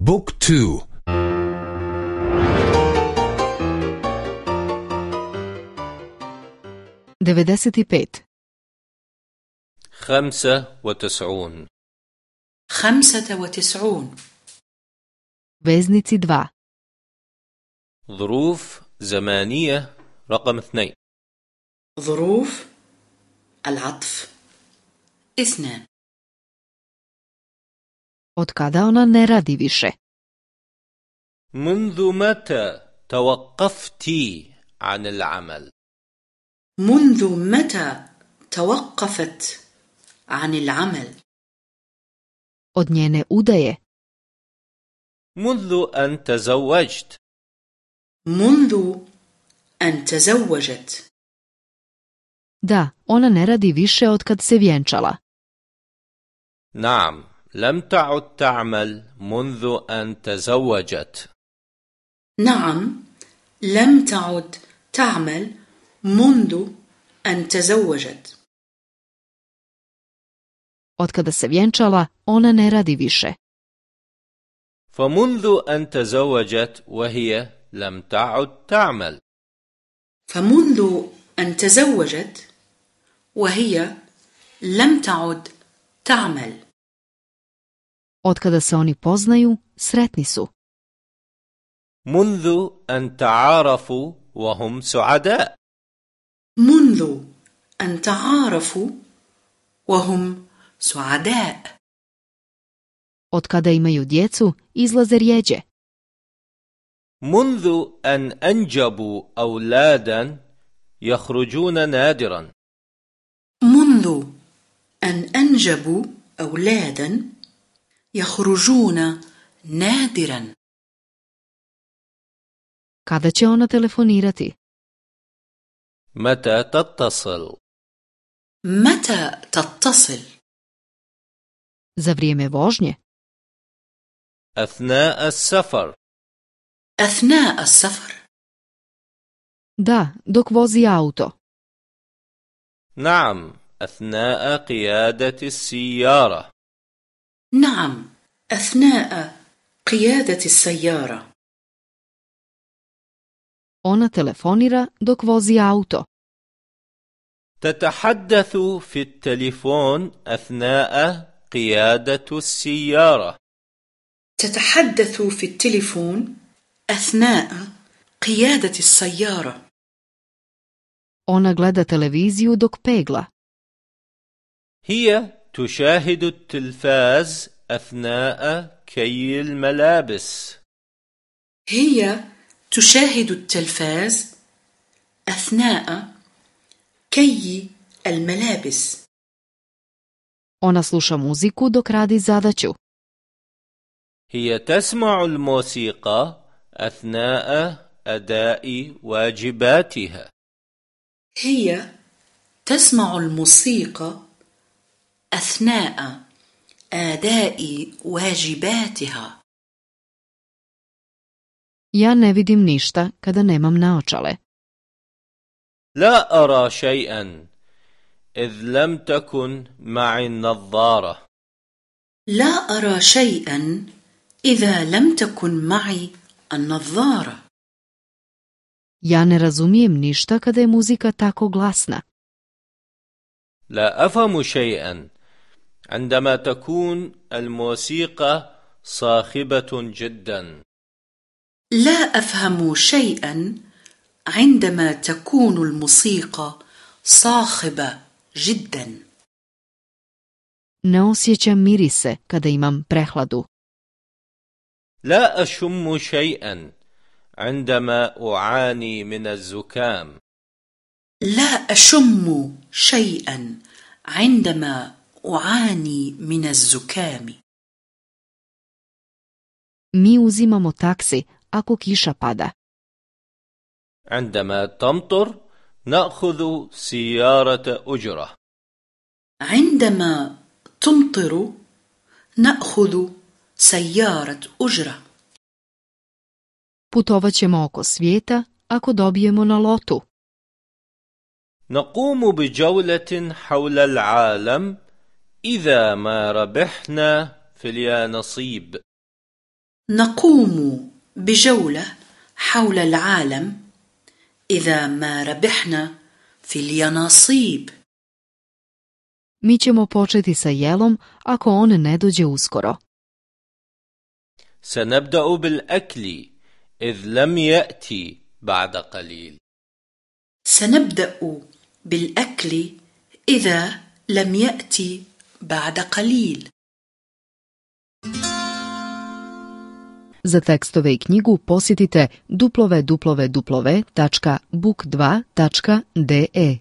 book two. devedeset pet. خمسة وتسعون. خمسة وتسعون. veznici 2 ظروف زمانية رقم اثنين. ظروف العطف. اثنان. Od kada ona ne radi više? منذ متى توقفت عن العمل منذ متى توقفت عن العمل Od njene udaje? منذ أن تزوجت منذ أن تزوجت Da, ona ne radi više od kad se vjenčala. نعم لم تعد تعمل منذ أن تزوجت. نعم لم تعد تعمل منذ أن تزوجت. Od kada se vjenčala, ona ne radi više. فمنذ أن تزوجت وهي لم تعد تعمل. فمنذ أن تزوجت وهي لم تعد تعمل. Od kada se oni poznaju, sretni su. منذ أن تعارفوا وهم سعداء منذ أن تعارفوا وهم سعداء Od kada imaju djecu, izlaze rjeđe. منذ أن أنجبوا أولادا يخرجون نادرا منذ أن أنجبوا أولادا يخرجون نادرا Kada će ona telefonirati? متى تتصل متى تتصل Za vrijeme vožnje? أثناء السفر أثناء السفر Da, dok vozi auto. نعم أثناء قيادة السيارة نعم أثناء قيادة السيارة Ona telefonira dok vozi auto. تتحدث في التليفون أثناء قيادة السيارة تتحدث في التليفون أثناء قيادة السيارة Ona gleda televiziju dok pegla. هي تشاهد التلفاز أثناء كي الملابس هي تشاهد التلفاز أثناء كي الملابس. Ona sluša muziku dok radi zadaću. هي تسمع الموسيقى أثناء أداء واجباتها. هي تسمع الموسيقى أثناء آداء واجباتها Ja ne vidim ništa kada nemam naočale. لا أرى شيئا إذ لم تكن معي النظارة لا أرى شيئا إذا لم تكن معي النظارة Ja ne razumijem ništa kada je muzika tako glasna. لا أفهم شيئا عندما تكون الموسيقى صاخبة جدا. لا أفهم شيئا عندما تكون الموسيقى صاخبة جدا. Ne osjećam mirise kada imam prehladu. لا أشم شيئا عندما أعاني من الزكام. لا أشم شيئا عندما أعاني من الزكام Mi uzimamo taksi ako kiša pada. عندما تمطر نأخذ سيارة أجرة عندما تمطر نأخذ سيارة أجرة Putovat ćemo oko svijeta ako dobijemo na lotu. نقوم بجولة حول العالم إذا ما ربحنا في اليانصيب نقوم بجولة حول العالم. إذا ما ربحنا في اليانصيب Mi ćemo početi sa jelom ako on ne dođe uskoro. سنبدأ بالأكل إذ لم يأتي بعد قليل. سنبدأ بالأكل إذا لم يأتي بعد قليل Za tekstove i knjigu posjetite www.book2.de.